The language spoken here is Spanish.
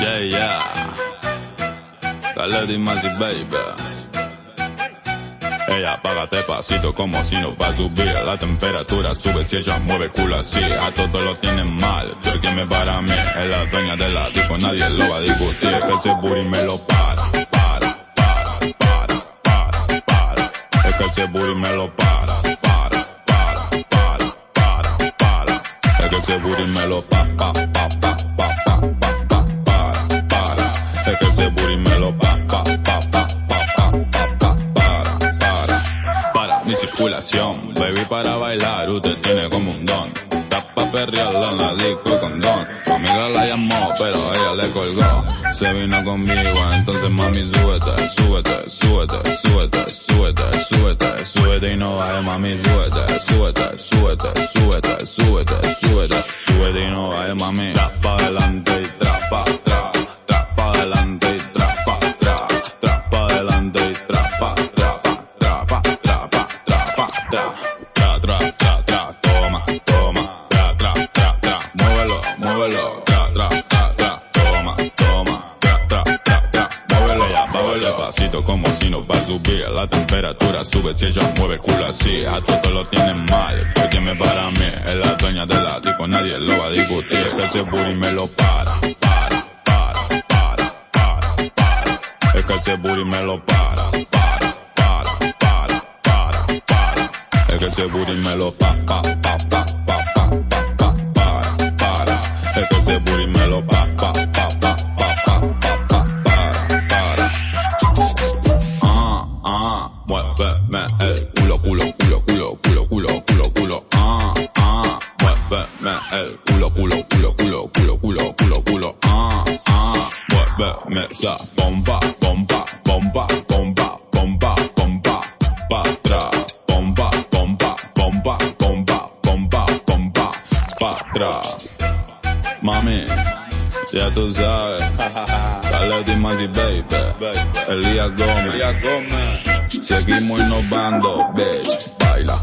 Yeah, yeah. Dale Dimasi, baby. Ella págate pasito como si no va a subir. La temperatura sube si ella mueve el culo así. A todos lo tienen mal, porque me para a mí. Es la dueña de la disco, nadie lo va a discutir. Que ese booty me lo para, para, para, para, para, para. Es que ese booty me lo para, para, para, para, para, para. Es que ese booty me lo pa, pa, pa, pa, baby para bailar usted tiene como un don Está pa' perrearla en la disco con don Tu amiga la llamó pero ella le colgó Se vino conmigo entonces mami súbete, súbete, súbete, súbete, súbete, súbete, súbete y no bajes mami súbete, súbete, súbete, súbete, súbete, súbete, súbete y no bajes mami Tras pa' adelante y muévelo, tra, tra, tra, tra, toma, toma, tra, tra, tra, tra, muévelo ya, muévelo pasito como si no va a subir, la temperatura sube si ella mueve el culo así, a todos lo tienen mal, porque me para a mí, es la dueña de la disco, nadie lo va a discutir, que ese booty me lo para, para, para, para, para, para, es que ese booty me lo para, para, para, para, para, para, es que ese booty me lo pa, pa, pa, pa, pa, pa, es que ese booty me lo pa, pa, pa, pa, pa, pa, pa, pa, para, para. Ah, ah, muéveme el culo, culo, culo, culo, culo, culo, culo, culo. Ah, ah, muéveme el culo, culo, culo, culo, culo, culo, culo, culo. Ah, ah, muéveme esa bomba, bomba, bomba, bomba, bomba, bomba, pa' atrás. Bomba, bomba, bomba, bomba, bomba, bomba, pa' atrás. Mami, ya tú sabes. Dale Dimasi, baby. Elías Gómez. Seguimos innovando, bitch. Baila,